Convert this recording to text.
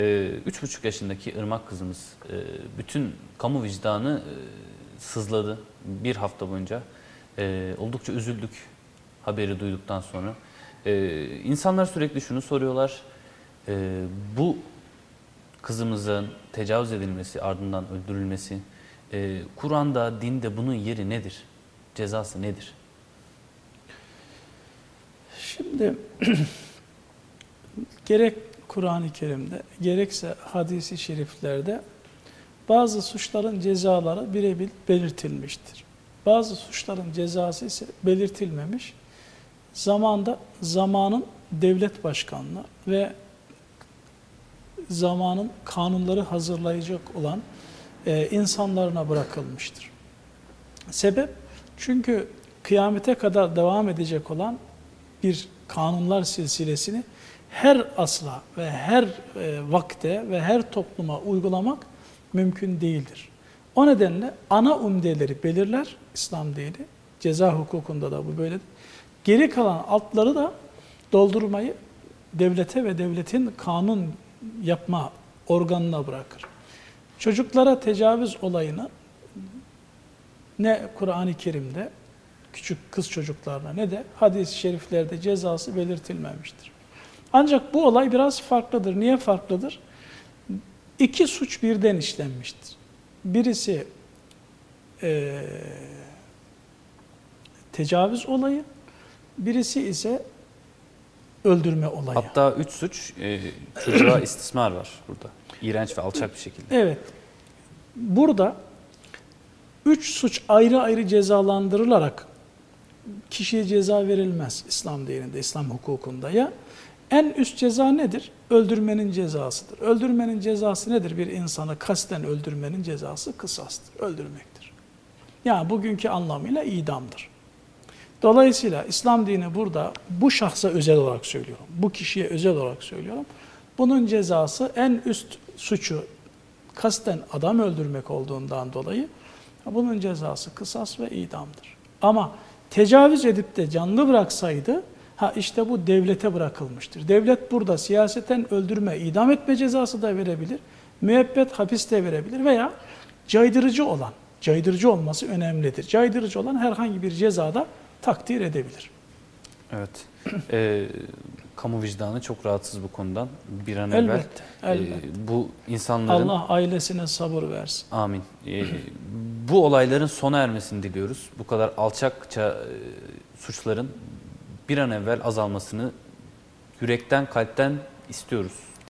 Ee, Üç buçuk yaşındaki ırmak kızımız e, bütün kamu vicdanı e, sızladı bir hafta boyunca. E, Oldukça üzüldük haberi duyduktan sonra. İnsanlar sürekli şunu soruyorlar. Bu kızımızın tecavüz edilmesi ardından öldürülmesi Kur'an'da, dinde bunun yeri nedir? Cezası nedir? Şimdi gerek Kur'an-ı Kerim'de gerekse hadisi şeriflerde bazı suçların cezaları birebir belirtilmiştir. Bazı suçların cezası ise belirtilmemiş. Zamanda zamanın devlet başkanlığı ve zamanın kanunları hazırlayacak olan e, insanlarına bırakılmıştır. Sebep çünkü kıyamete kadar devam edecek olan bir kanunlar silsilesini her asla ve her e, vakte ve her topluma uygulamak mümkün değildir. O nedenle ana umdeleri belirler İslam dini. Ceza hukukunda da bu böyledir. Geri kalan altları da doldurmayı devlete ve devletin kanun yapma organına bırakır. Çocuklara tecavüz olayını ne Kur'an-ı Kerim'de küçük kız çocuklarına ne de hadis-i şeriflerde cezası belirtilmemiştir. Ancak bu olay biraz farklıdır. Niye farklıdır? İki suç birden işlenmiştir. Birisi eee tecavüz olayı, birisi ise öldürme olayı. Hatta üç suç e, çocuğa istismar var burada. İğrenç ve alçak bir şekilde. Evet. Burada üç suç ayrı ayrı cezalandırılarak kişiye ceza verilmez İslam dininde, İslam hukukunda ya. En üst ceza nedir? Öldürmenin cezasıdır. Öldürmenin cezası nedir? Bir insanı kasten öldürmenin cezası kısastır, öldürmektir. Yani bugünkü anlamıyla idamdır. Dolayısıyla İslam dini burada bu şahsa özel olarak söylüyorum. Bu kişiye özel olarak söylüyorum. Bunun cezası en üst suçu kasten adam öldürmek olduğundan dolayı bunun cezası kısas ve idamdır. Ama tecavüz edip de canlı bıraksaydı ha işte bu devlete bırakılmıştır. Devlet burada siyaseten öldürme, idam etme cezası da verebilir. Müebbet hapis de verebilir veya caydırıcı olan, caydırıcı olması önemlidir. Caydırıcı olan herhangi bir cezada takdir edebilir. Evet. Ee, kamu vicdanı çok rahatsız bu konudan. Bir an evvel Elbette, elbette. e, bu insanların Allah ailesine sabır versin. amin. E, bu olayların sona ermesini diliyoruz. Bu kadar alçakça e, suçların bir an evvel azalmasını yürekten kalpten istiyoruz.